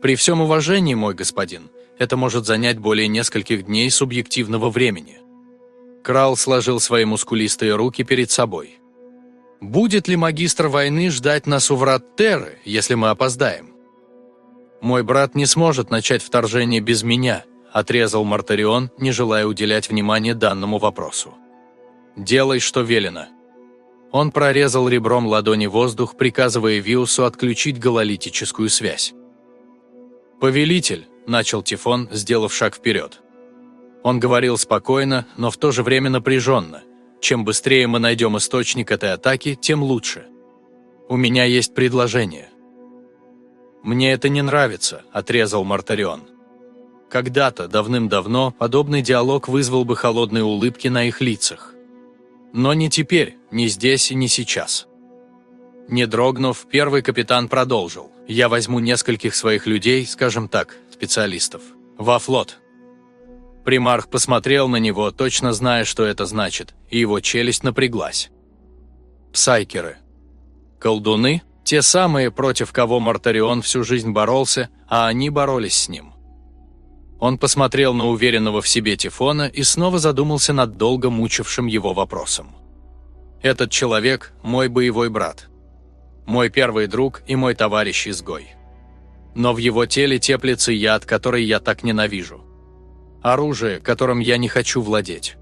При всем уважении, мой господин, это может занять более нескольких дней субъективного времени. Крал сложил свои мускулистые руки перед собой. Будет ли магистр войны ждать нас у врат Терры, если мы опоздаем? «Мой брат не сможет начать вторжение без меня», – отрезал Мартарион, не желая уделять внимание данному вопросу. «Делай, что велено». Он прорезал ребром ладони воздух, приказывая Виусу отключить гололитическую связь. «Повелитель», – начал Тифон, сделав шаг вперед. Он говорил спокойно, но в то же время напряженно. Чем быстрее мы найдем источник этой атаки, тем лучше. У меня есть предложение. «Мне это не нравится», – отрезал Мартарион. Когда-то, давным-давно, подобный диалог вызвал бы холодные улыбки на их лицах. Но не теперь, не здесь и не сейчас. Не дрогнув, первый капитан продолжил. «Я возьму нескольких своих людей, скажем так, специалистов, во флот». Примарх посмотрел на него, точно зная, что это значит, и его челюсть напряглась. Псайкеры. Колдуны – те самые, против кого Мартарион всю жизнь боролся, а они боролись с ним. Он посмотрел на уверенного в себе Тифона и снова задумался над долго мучившим его вопросом. «Этот человек – мой боевой брат. Мой первый друг и мой товарищ-изгой. Но в его теле теплится яд, который я так ненавижу. Оружие, которым я не хочу владеть.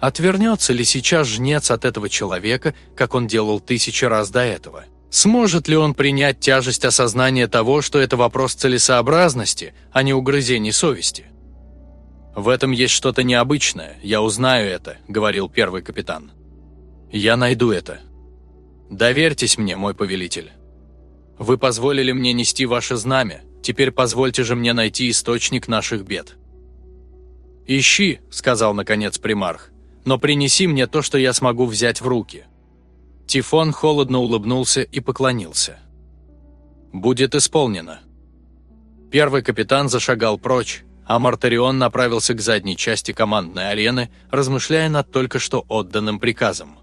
Отвернется ли сейчас жнец от этого человека, как он делал тысячи раз до этого?» Сможет ли он принять тяжесть осознания того, что это вопрос целесообразности, а не угрызений совести? «В этом есть что-то необычное, я узнаю это», — говорил первый капитан. «Я найду это. Доверьтесь мне, мой повелитель. Вы позволили мне нести ваше знамя, теперь позвольте же мне найти источник наших бед». «Ищи», — сказал наконец примарх, — «но принеси мне то, что я смогу взять в руки». Тифон холодно улыбнулся и поклонился. «Будет исполнено». Первый капитан зашагал прочь, а Мартарион направился к задней части командной арены, размышляя над только что отданным приказом.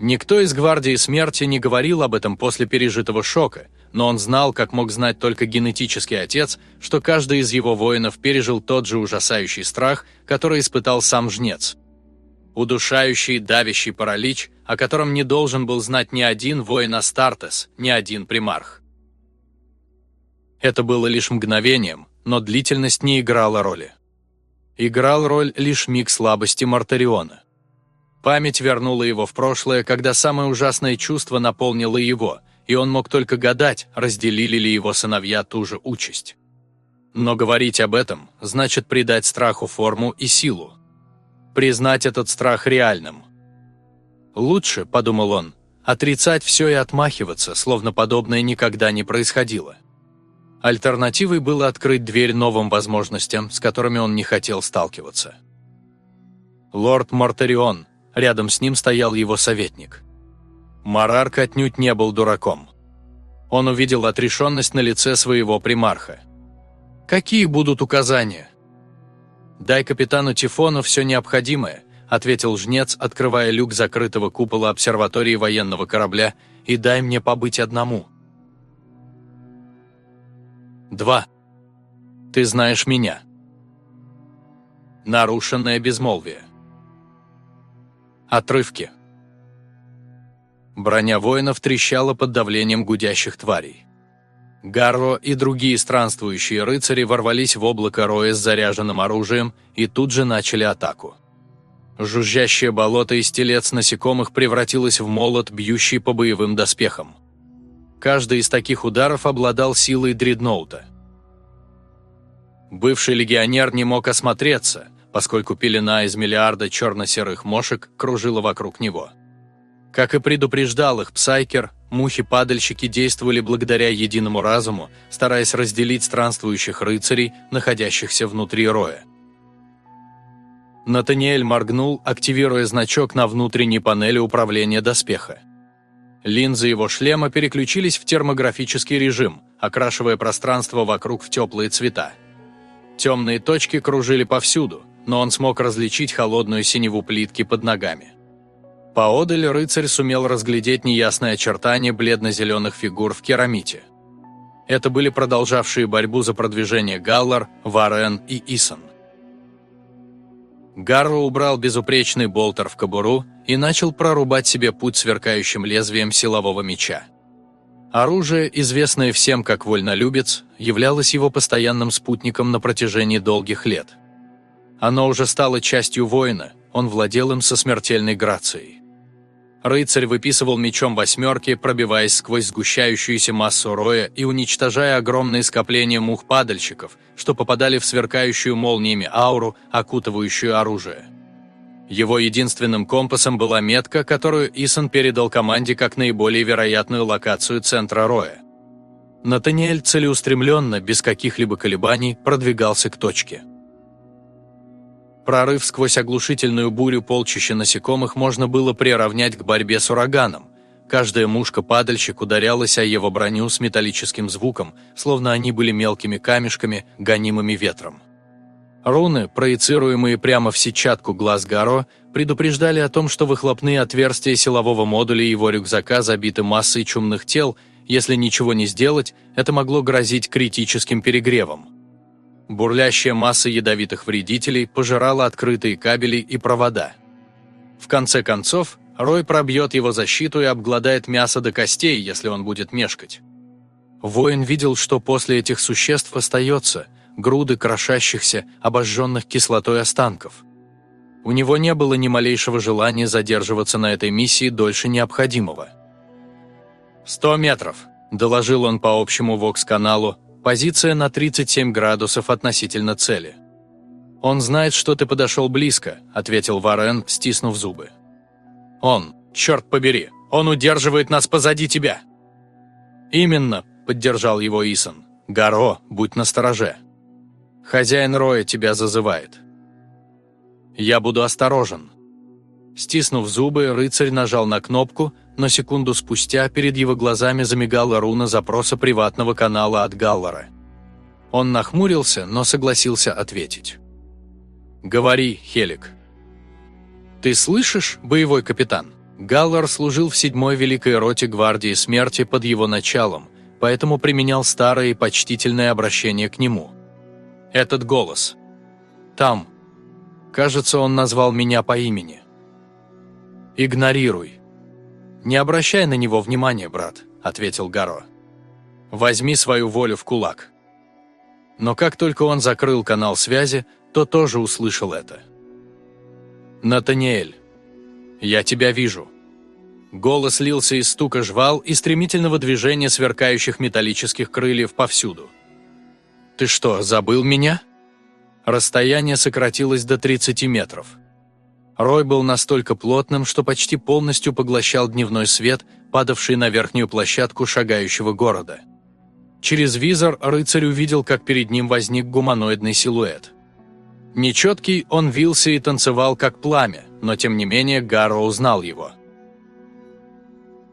Никто из гвардии смерти не говорил об этом после пережитого шока, но он знал, как мог знать только генетический отец, что каждый из его воинов пережил тот же ужасающий страх, который испытал сам жнец – удушающий, давящий паралич, о котором не должен был знать ни один воин Астартес, ни один примарх. Это было лишь мгновением, но длительность не играла роли. Играл роль лишь миг слабости Мартариона. Память вернула его в прошлое, когда самое ужасное чувство наполнило его, и он мог только гадать, разделили ли его сыновья ту же участь. Но говорить об этом значит придать страху форму и силу, признать этот страх реальным. «Лучше», – подумал он, – «отрицать все и отмахиваться, словно подобное никогда не происходило». Альтернативой было открыть дверь новым возможностям, с которыми он не хотел сталкиваться. Лорд Мартарион, рядом с ним стоял его советник. Марарк отнюдь не был дураком. Он увидел отрешенность на лице своего примарха. «Какие будут указания?» «Дай капитану Тифону все необходимое», – ответил жнец, открывая люк закрытого купола обсерватории военного корабля, «и дай мне побыть одному». Два. Ты знаешь меня. Нарушенное безмолвие. Отрывки. Броня воинов трещала под давлением гудящих тварей. Гарро и другие странствующие рыцари ворвались в облако роя с заряженным оружием и тут же начали атаку. Жужжащее болото из телец насекомых превратилось в молот, бьющий по боевым доспехам. Каждый из таких ударов обладал силой дредноута. Бывший легионер не мог осмотреться, поскольку пелена из миллиарда черно-серых мошек кружила вокруг него. Как и предупреждал их Псайкер, Мухи-падальщики действовали благодаря единому разуму, стараясь разделить странствующих рыцарей, находящихся внутри роя. Натаниэль моргнул, активируя значок на внутренней панели управления доспеха. Линзы его шлема переключились в термографический режим, окрашивая пространство вокруг в теплые цвета. Темные точки кружили повсюду, но он смог различить холодную синеву плитки под ногами. Поодаль рыцарь сумел разглядеть неясные очертания бледно-зеленых фигур в керамите. Это были продолжавшие борьбу за продвижение Галлар, Варен и Исон. Гарро убрал безупречный болтер в кобуру и начал прорубать себе путь сверкающим лезвием силового меча. Оружие, известное всем как вольнолюбец, являлось его постоянным спутником на протяжении долгих лет. Оно уже стало частью воина, он владел им со смертельной грацией. Рыцарь выписывал мечом восьмерки, пробиваясь сквозь сгущающуюся массу роя и уничтожая огромные скопления мух-падальщиков, что попадали в сверкающую молниями ауру, окутывающую оружие. Его единственным компасом была метка, которую Исон передал команде как наиболее вероятную локацию центра роя. Натаниэль целеустремленно, без каких-либо колебаний, продвигался к точке. Прорыв сквозь оглушительную бурю полчища насекомых можно было приравнять к борьбе с ураганом. Каждая мушка-падальщик ударялась о его броню с металлическим звуком, словно они были мелкими камешками, гонимыми ветром. Руны, проецируемые прямо в сетчатку глаз Гаро, предупреждали о том, что выхлопные отверстия силового модуля его рюкзака забиты массой чумных тел, если ничего не сделать, это могло грозить критическим перегревом. Бурлящая масса ядовитых вредителей пожирала открытые кабели и провода. В конце концов, Рой пробьет его защиту и обгладает мясо до костей, если он будет мешкать. Воин видел, что после этих существ остается груды крошащихся, обожженных кислотой останков. У него не было ни малейшего желания задерживаться на этой миссии дольше необходимого. «Сто метров», – доложил он по общему ВОКС-каналу, Позиция на 37 градусов относительно цели. «Он знает, что ты подошел близко», – ответил Варен, стиснув зубы. «Он, черт побери, он удерживает нас позади тебя!» «Именно», – поддержал его Исон. «Гаро, будь настороже. Хозяин Роя тебя зазывает». «Я буду осторожен». Стиснув зубы, рыцарь нажал на кнопку – но секунду спустя перед его глазами замигала руна запроса приватного канала от Галлара. Он нахмурился, но согласился ответить. «Говори, Хелик». «Ты слышишь, боевой капитан?» Галлар служил в седьмой Великой Роте Гвардии Смерти под его началом, поэтому применял старое и почтительное обращение к нему. «Этот голос. Там. Кажется, он назвал меня по имени. Игнорируй. «Не обращай на него внимания, брат», – ответил Гаро. «Возьми свою волю в кулак». Но как только он закрыл канал связи, то тоже услышал это. «Натаниэль, я тебя вижу». Голос лился из стука жвал и стремительного движения сверкающих металлических крыльев повсюду. «Ты что, забыл меня?» Расстояние сократилось до 30 метров. Рой был настолько плотным, что почти полностью поглощал дневной свет, падавший на верхнюю площадку шагающего города. Через визор рыцарь увидел, как перед ним возник гуманоидный силуэт. Нечеткий, он вился и танцевал, как пламя, но тем не менее Гарро узнал его.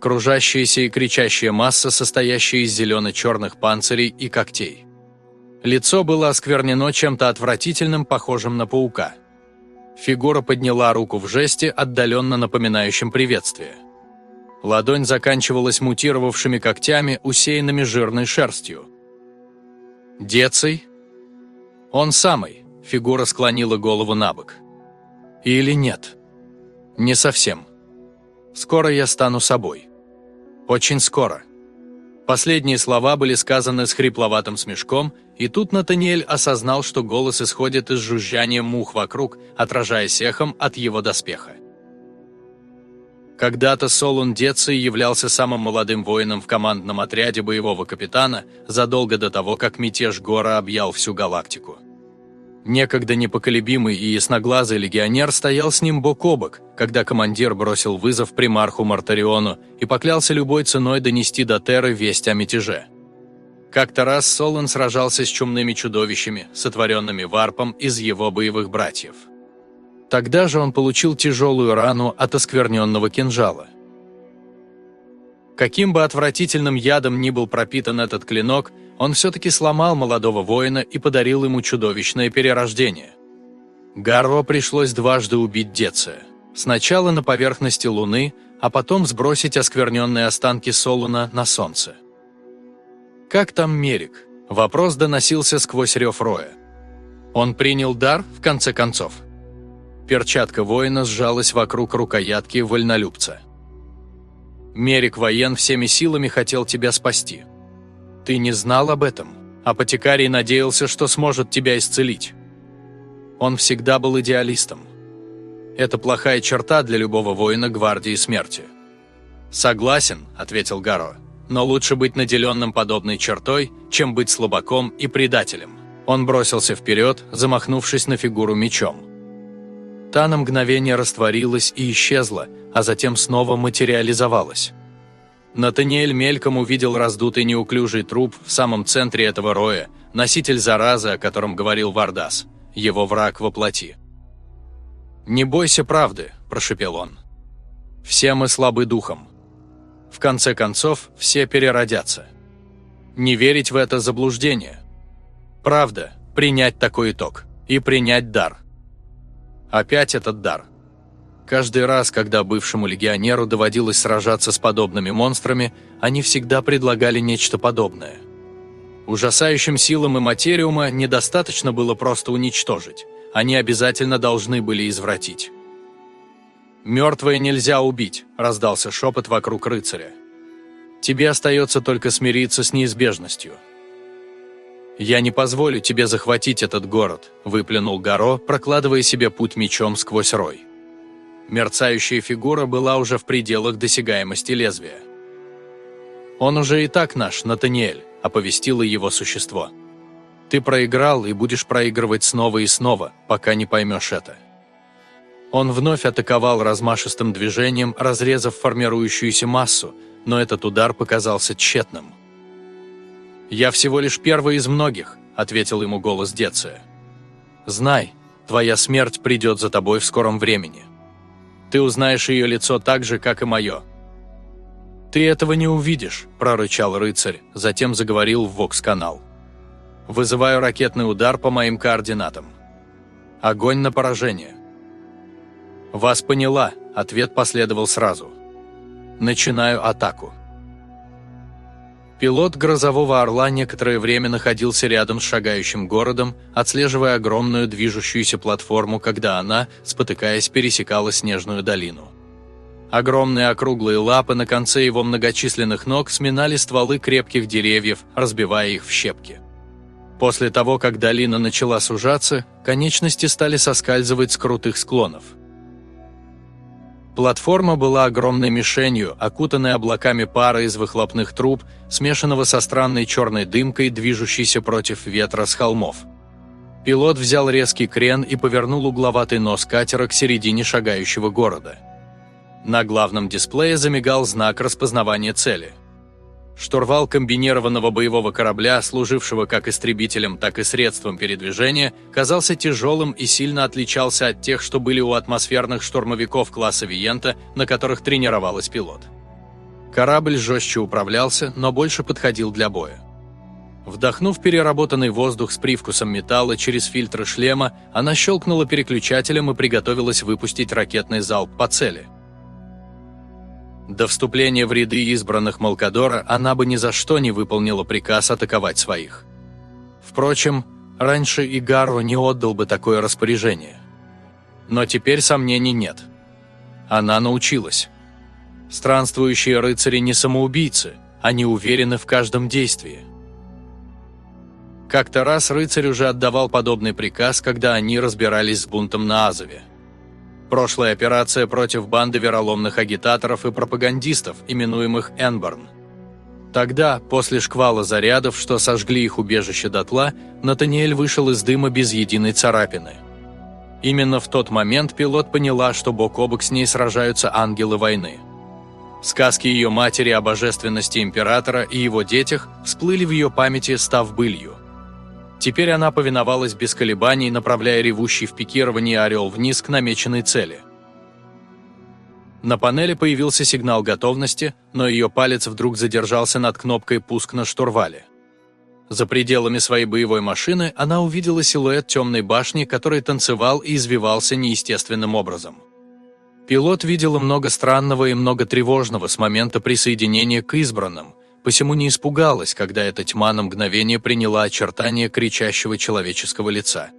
Кружащаяся и кричащая масса, состоящая из зелено-черных панцирей и когтей. Лицо было осквернено чем-то отвратительным, похожим на паука – Фигура подняла руку в жесте, отдаленно напоминающем приветствие. Ладонь заканчивалась мутировавшими когтями, усеянными жирной шерстью. «Деций?» «Он самый», — фигура склонила голову на бок. «Или нет?» «Не совсем. Скоро я стану собой. Очень скоро». Последние слова были сказаны с хрипловатым смешком, и тут Натаниэль осознал, что голос исходит из жужжания мух вокруг, отражаясь эхом от его доспеха. Когда-то Солун Деций являлся самым молодым воином в командном отряде боевого капитана задолго до того, как мятеж Гора объял всю галактику. Некогда непоколебимый и ясноглазый легионер стоял с ним бок о бок, когда командир бросил вызов примарху Мартариону и поклялся любой ценой донести до Терры весть о мятеже. Как-то раз Солон сражался с чумными чудовищами, сотворенными варпом из его боевых братьев. Тогда же он получил тяжелую рану от оскверненного кинжала. Каким бы отвратительным ядом ни был пропитан этот клинок, он все-таки сломал молодого воина и подарил ему чудовищное перерождение. Гарро пришлось дважды убить Деция. Сначала на поверхности Луны, а потом сбросить оскверненные останки Солуна на Солнце. «Как там Мерик?» – вопрос доносился сквозь рев Роя. Он принял дар, в конце концов. Перчатка воина сжалась вокруг рукоятки вольнолюбца. Мерик воен всеми силами хотел тебя спасти. Ты не знал об этом? Апотекарий надеялся, что сможет тебя исцелить. Он всегда был идеалистом. Это плохая черта для любого воина гвардии смерти. «Согласен», — ответил Гаро, — «но лучше быть наделенным подобной чертой, чем быть слабаком и предателем». Он бросился вперед, замахнувшись на фигуру мечом. Та на мгновение растворилась и исчезла, а затем снова материализовалась. Натаниэль мельком увидел раздутый неуклюжий труп в самом центре этого роя, носитель заразы, о котором говорил Вардас, его враг во плоти. «Не бойся правды», – прошепел он. «Все мы слабы духом. В конце концов, все переродятся. Не верить в это заблуждение. Правда, принять такой итог. И принять дар. Опять этот дар. Каждый раз, когда бывшему легионеру доводилось сражаться с подобными монстрами, они всегда предлагали нечто подобное. Ужасающим силам и материума недостаточно было просто уничтожить. Они обязательно должны были извратить. «Мертвое нельзя убить», – раздался шепот вокруг рыцаря. «Тебе остается только смириться с неизбежностью». «Я не позволю тебе захватить этот город», – выплюнул Гаро, прокладывая себе путь мечом сквозь рой. Мерцающая фигура была уже в пределах досягаемости лезвия. «Он уже и так наш, Натаниэль», – оповестило его существо. «Ты проиграл и будешь проигрывать снова и снова, пока не поймешь это». Он вновь атаковал размашистым движением, разрезав формирующуюся массу, но этот удар показался тщетным. «Я всего лишь первый из многих», — ответил ему голос Деция. «Знай, твоя смерть придет за тобой в скором времени. Ты узнаешь ее лицо так же, как и мое». «Ты этого не увидишь», – прорычал рыцарь, затем заговорил в Вокс-канал. «Вызываю ракетный удар по моим координатам. Огонь на поражение». «Вас поняла», – ответ последовал сразу. «Начинаю атаку». Пилот «Грозового орла» некоторое время находился рядом с шагающим городом, отслеживая огромную движущуюся платформу, когда она, спотыкаясь, пересекала снежную долину. Огромные округлые лапы на конце его многочисленных ног сминали стволы крепких деревьев, разбивая их в щепки. После того, как долина начала сужаться, конечности стали соскальзывать с крутых склонов – Платформа была огромной мишенью, окутанной облаками пара из выхлопных труб, смешанного со странной черной дымкой, движущейся против ветра с холмов. Пилот взял резкий крен и повернул угловатый нос катера к середине шагающего города. На главном дисплее замигал знак распознавания цели – Штурвал комбинированного боевого корабля, служившего как истребителем, так и средством передвижения, казался тяжелым и сильно отличался от тех, что были у атмосферных штурмовиков класса Виента, на которых тренировалась пилот. Корабль жестче управлялся, но больше подходил для боя. Вдохнув переработанный воздух с привкусом металла через фильтры шлема, она щелкнула переключателем и приготовилась выпустить ракетный залп по цели – до вступления в ряды избранных Малкадора она бы ни за что не выполнила приказ атаковать своих. Впрочем, раньше Игару не отдал бы такое распоряжение. Но теперь сомнений нет. Она научилась. Странствующие рыцари не самоубийцы, они уверены в каждом действии. Как-то раз рыцарь уже отдавал подобный приказ, когда они разбирались с бунтом на Азове. Прошлая операция против банды вероломных агитаторов и пропагандистов, именуемых Энборн. Тогда, после шквала зарядов, что сожгли их убежище дотла, Натаниэль вышел из дыма без единой царапины. Именно в тот момент пилот поняла, что бок о бок с ней сражаются ангелы войны. Сказки ее матери о божественности императора и его детях всплыли в ее памяти, став былью – Теперь она повиновалась без колебаний, направляя ревущий в пикировании орел вниз к намеченной цели. На панели появился сигнал готовности, но ее палец вдруг задержался над кнопкой «Пуск на штурвале». За пределами своей боевой машины она увидела силуэт темной башни, который танцевал и извивался неестественным образом. Пилот видела много странного и много тревожного с момента присоединения к избранным – посему не испугалась, когда эта тьма на мгновение приняла очертания кричащего человеческого лица.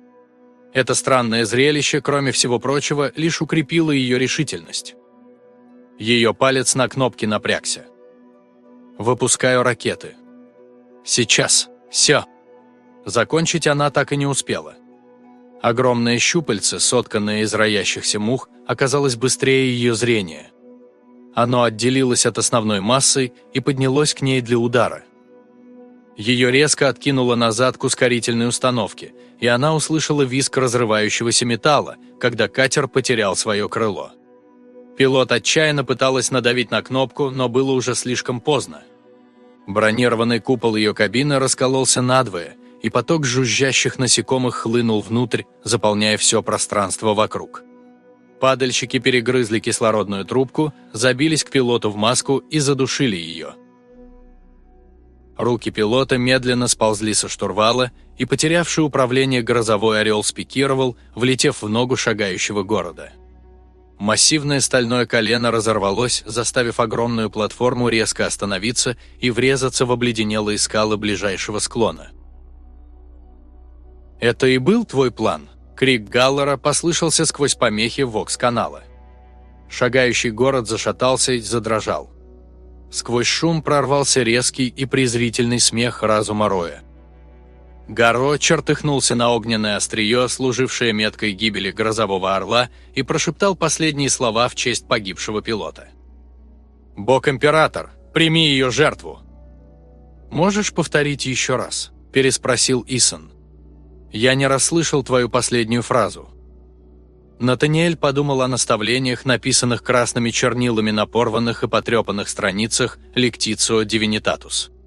Это странное зрелище, кроме всего прочего, лишь укрепило ее решительность. Ее палец на кнопке напрягся. Выпускаю ракеты. Сейчас. Все. Закончить она так и не успела. Огромное щупальце, сотканное из роящихся мух, оказалось быстрее ее зрения. Оно отделилось от основной массы и поднялось к ней для удара. Ее резко откинуло назад к ускорительной установке, и она услышала визг разрывающегося металла, когда катер потерял свое крыло. Пилот отчаянно пыталась надавить на кнопку, но было уже слишком поздно. Бронированный купол ее кабины раскололся надвое, и поток жужжащих насекомых хлынул внутрь, заполняя все пространство вокруг. Падальщики перегрызли кислородную трубку, забились к пилоту в маску и задушили ее. Руки пилота медленно сползли со штурвала, и потерявший управление грозовой орел спикировал, влетев в ногу шагающего города. Массивное стальное колено разорвалось, заставив огромную платформу резко остановиться и врезаться в обледенелые скалы ближайшего склона. «Это и был твой план?» Крик Галлера послышался сквозь помехи вокс-канала. Шагающий город зашатался и задрожал. Сквозь шум прорвался резкий и презрительный смех разума Роя. Гаро чертыхнулся на огненное острие, служившее меткой гибели грозового орла, и прошептал последние слова в честь погибшего пилота. «Бог-император, прими ее жертву!» «Можешь повторить еще раз?» – переспросил Исон. «Я не расслышал твою последнюю фразу». Натаниэль подумал о наставлениях, написанных красными чернилами на порванных и потрепанных страницах «Лектицио Дивинитатус».